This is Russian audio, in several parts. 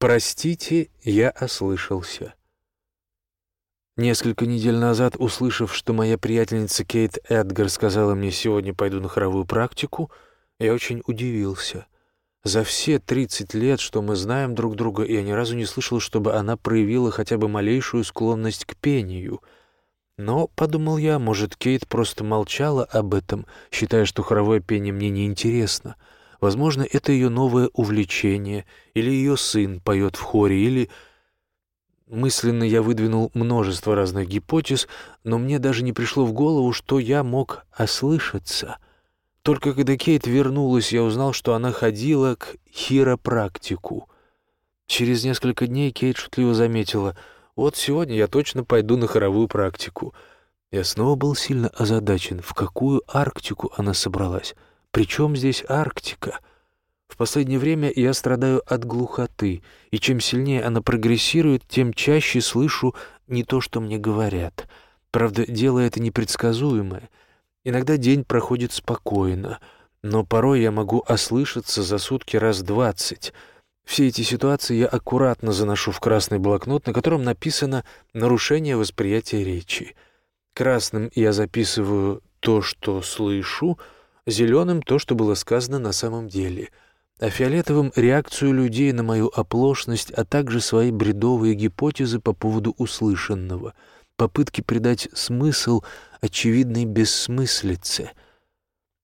Простите, я ослышался. Несколько недель назад, услышав, что моя приятельница Кейт Эдгар сказала мне «сегодня пойду на хоровую практику», я очень удивился. За все 30 лет, что мы знаем друг друга, я ни разу не слышал, чтобы она проявила хотя бы малейшую склонность к пению. Но, подумал я, может, Кейт просто молчала об этом, считая, что хоровое пение мне неинтересно. Возможно, это ее новое увлечение, или ее сын поет в хоре, или... Мысленно я выдвинул множество разных гипотез, но мне даже не пришло в голову, что я мог ослышаться — только когда Кейт вернулась, я узнал, что она ходила к хиропрактику. Через несколько дней Кейт шутливо заметила, «Вот сегодня я точно пойду на хоровую практику». Я снова был сильно озадачен, в какую Арктику она собралась. Причем здесь Арктика? В последнее время я страдаю от глухоты, и чем сильнее она прогрессирует, тем чаще слышу не то, что мне говорят. Правда, дело это непредсказуемое — Иногда день проходит спокойно, но порой я могу ослышаться за сутки раз двадцать. Все эти ситуации я аккуратно заношу в красный блокнот, на котором написано «нарушение восприятия речи». Красным я записываю то, что слышу, зеленым — то, что было сказано на самом деле, а фиолетовым — реакцию людей на мою оплошность, а также свои бредовые гипотезы по поводу услышанного — попытки придать смысл очевидной бессмыслице.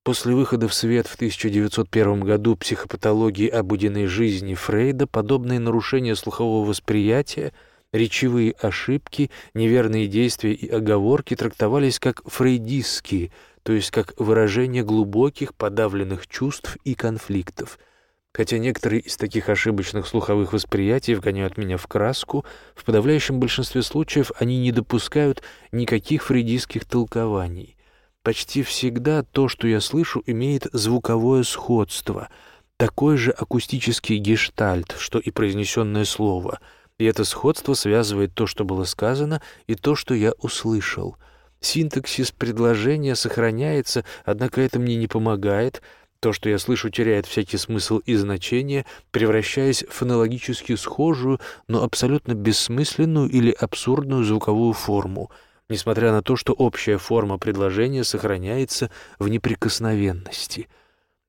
После выхода в свет в 1901 году психопатологии обыденной жизни Фрейда подобные нарушения слухового восприятия, речевые ошибки, неверные действия и оговорки трактовались как фрейдистские, то есть как выражение глубоких подавленных чувств и конфликтов – Хотя некоторые из таких ошибочных слуховых восприятий вгоняют меня в краску, в подавляющем большинстве случаев они не допускают никаких фрейдистских толкований. Почти всегда то, что я слышу, имеет звуковое сходство, такой же акустический гештальт, что и произнесенное слово, и это сходство связывает то, что было сказано, и то, что я услышал. Синтаксис предложения сохраняется, однако это мне не помогает — то, что я слышу, теряет всякий смысл и значение, превращаясь в фонологически схожую, но абсолютно бессмысленную или абсурдную звуковую форму, несмотря на то, что общая форма предложения сохраняется в неприкосновенности.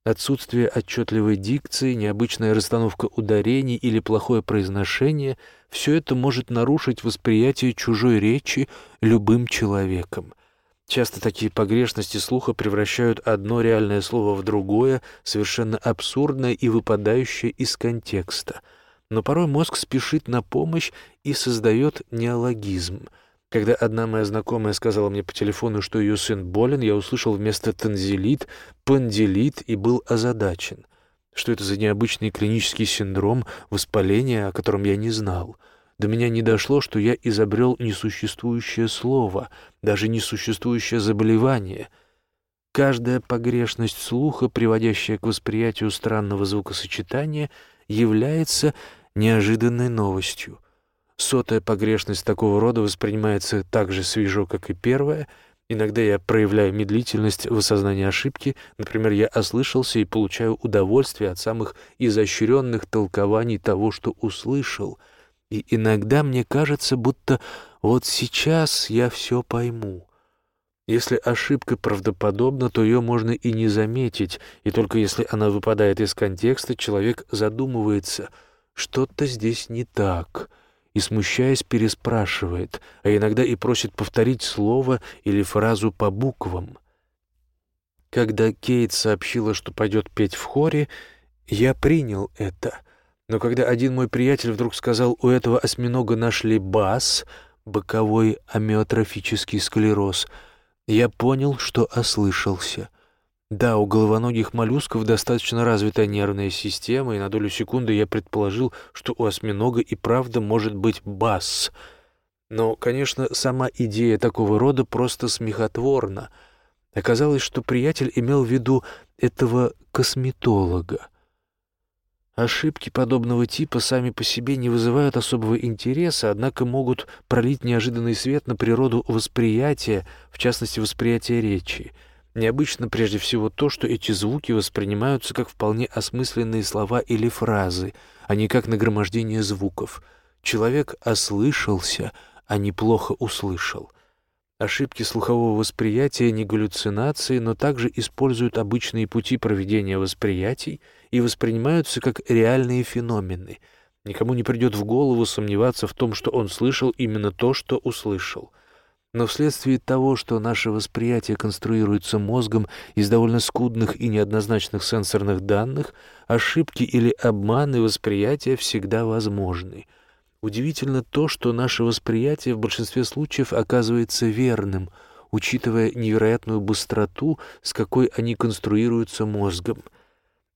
Отсутствие отчетливой дикции, необычная расстановка ударений или плохое произношение — все это может нарушить восприятие чужой речи любым человеком. Часто такие погрешности слуха превращают одно реальное слово в другое, совершенно абсурдное и выпадающее из контекста. Но порой мозг спешит на помощь и создает неологизм. Когда одна моя знакомая сказала мне по телефону, что ее сын болен, я услышал вместо танзелит пандилит и был озадачен. Что это за необычный клинический синдром воспаления, о котором я не знал — до меня не дошло, что я изобрел несуществующее слово, даже несуществующее заболевание. Каждая погрешность слуха, приводящая к восприятию странного звукосочетания, является неожиданной новостью. Сотая погрешность такого рода воспринимается так же свежо, как и первая. Иногда я проявляю медлительность в осознании ошибки, например, я ослышался и получаю удовольствие от самых изощренных толкований того, что услышал — и иногда мне кажется, будто вот сейчас я все пойму. Если ошибка правдоподобна, то ее можно и не заметить, и только если она выпадает из контекста, человек задумывается, что-то здесь не так, и, смущаясь, переспрашивает, а иногда и просит повторить слово или фразу по буквам. Когда Кейт сообщила, что пойдет петь в хоре, я принял это — но когда один мой приятель вдруг сказал, у этого осьминога нашли БАС, боковой амиотрофический склероз, я понял, что ослышался. Да, у головоногих моллюсков достаточно развитая нервная система, и на долю секунды я предположил, что у осьминога и правда может быть БАС. Но, конечно, сама идея такого рода просто смехотворна. Оказалось, что приятель имел в виду этого косметолога. Ошибки подобного типа сами по себе не вызывают особого интереса, однако могут пролить неожиданный свет на природу восприятия, в частности, восприятия речи. Необычно прежде всего то, что эти звуки воспринимаются как вполне осмысленные слова или фразы, а не как нагромождение звуков. Человек ослышался, а не плохо услышал. Ошибки слухового восприятия не галлюцинации, но также используют обычные пути проведения восприятий и воспринимаются как реальные феномены. Никому не придет в голову сомневаться в том, что он слышал именно то, что услышал. Но вследствие того, что наше восприятие конструируется мозгом из довольно скудных и неоднозначных сенсорных данных, ошибки или обманы восприятия всегда возможны. Удивительно то, что наше восприятие в большинстве случаев оказывается верным, учитывая невероятную быстроту, с какой они конструируются мозгом.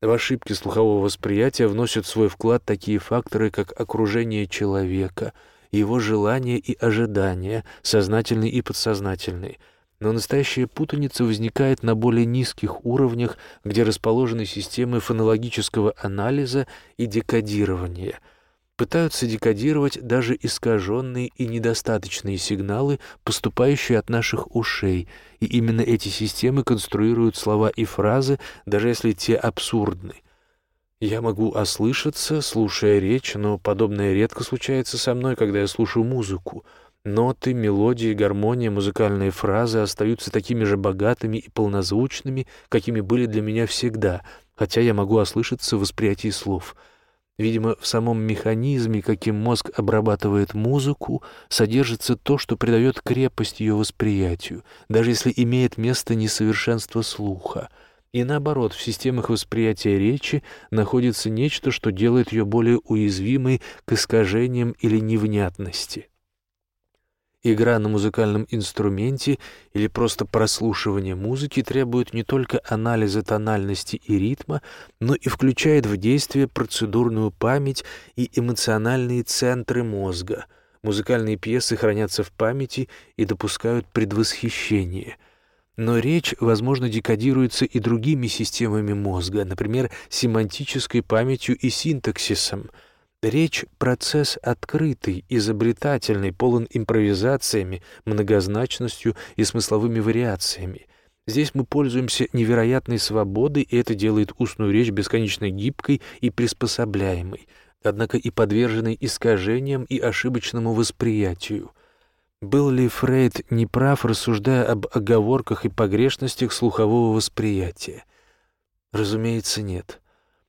В ошибки слухового восприятия вносят свой вклад такие факторы, как окружение человека — его желания и ожидания, сознательные и подсознательные. Но настоящая путаница возникает на более низких уровнях, где расположены системы фонологического анализа и декодирования. Пытаются декодировать даже искаженные и недостаточные сигналы, поступающие от наших ушей, и именно эти системы конструируют слова и фразы, даже если те абсурдны — я могу ослышаться, слушая речь, но подобное редко случается со мной, когда я слушаю музыку. Ноты, мелодии, гармония, музыкальные фразы остаются такими же богатыми и полнозвучными, какими были для меня всегда, хотя я могу ослышаться в восприятии слов. Видимо, в самом механизме, каким мозг обрабатывает музыку, содержится то, что придает крепость ее восприятию, даже если имеет место несовершенство слуха — и наоборот, в системах восприятия речи находится нечто, что делает ее более уязвимой к искажениям или невнятности. Игра на музыкальном инструменте или просто прослушивание музыки требует не только анализа тональности и ритма, но и включает в действие процедурную память и эмоциональные центры мозга. Музыкальные пьесы хранятся в памяти и допускают предвосхищение — но речь, возможно, декодируется и другими системами мозга, например, семантической памятью и синтаксисом. Речь — процесс открытый, изобретательный, полон импровизациями, многозначностью и смысловыми вариациями. Здесь мы пользуемся невероятной свободой, и это делает устную речь бесконечно гибкой и приспособляемой, однако и подверженной искажениям и ошибочному восприятию — был ли Фрейд неправ, рассуждая об оговорках и погрешностях слухового восприятия? Разумеется, нет.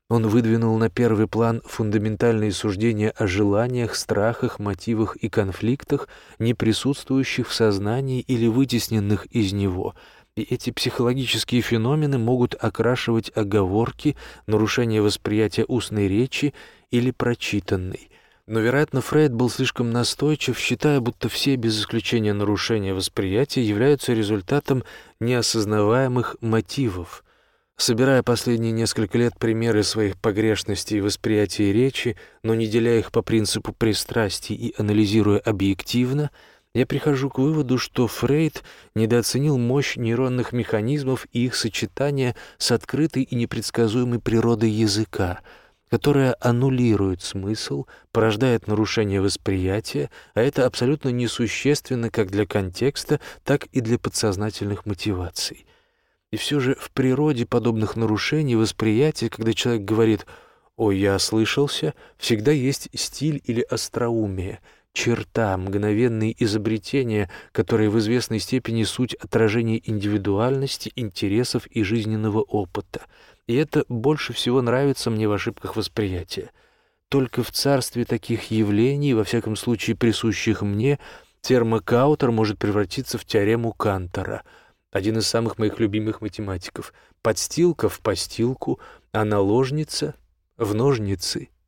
Он выдвинул на первый план фундаментальные суждения о желаниях, страхах, мотивах и конфликтах, не присутствующих в сознании или вытесненных из него, и эти психологические феномены могут окрашивать оговорки, нарушение восприятия устной речи или прочитанной. Но, вероятно, Фрейд был слишком настойчив, считая, будто все, без исключения нарушения восприятия, являются результатом неосознаваемых мотивов. Собирая последние несколько лет примеры своих погрешностей в восприятии речи, но не деля их по принципу пристрастий и анализируя объективно, я прихожу к выводу, что Фрейд недооценил мощь нейронных механизмов и их сочетания с открытой и непредсказуемой природой языка — которая аннулирует смысл, порождает нарушение восприятия, а это абсолютно несущественно как для контекста, так и для подсознательных мотиваций. И все же в природе подобных нарушений восприятия, когда человек говорит «Ой, я ослышался», всегда есть стиль или остроумие, черта, мгновенные изобретения, которые в известной степени суть отражения индивидуальности, интересов и жизненного опыта — и это больше всего нравится мне в ошибках восприятия. Только в царстве таких явлений, во всяком случае присущих мне, термокаутер может превратиться в теорему Кантора, один из самых моих любимых математиков. Подстилка в постилку, а наложница в ножницы —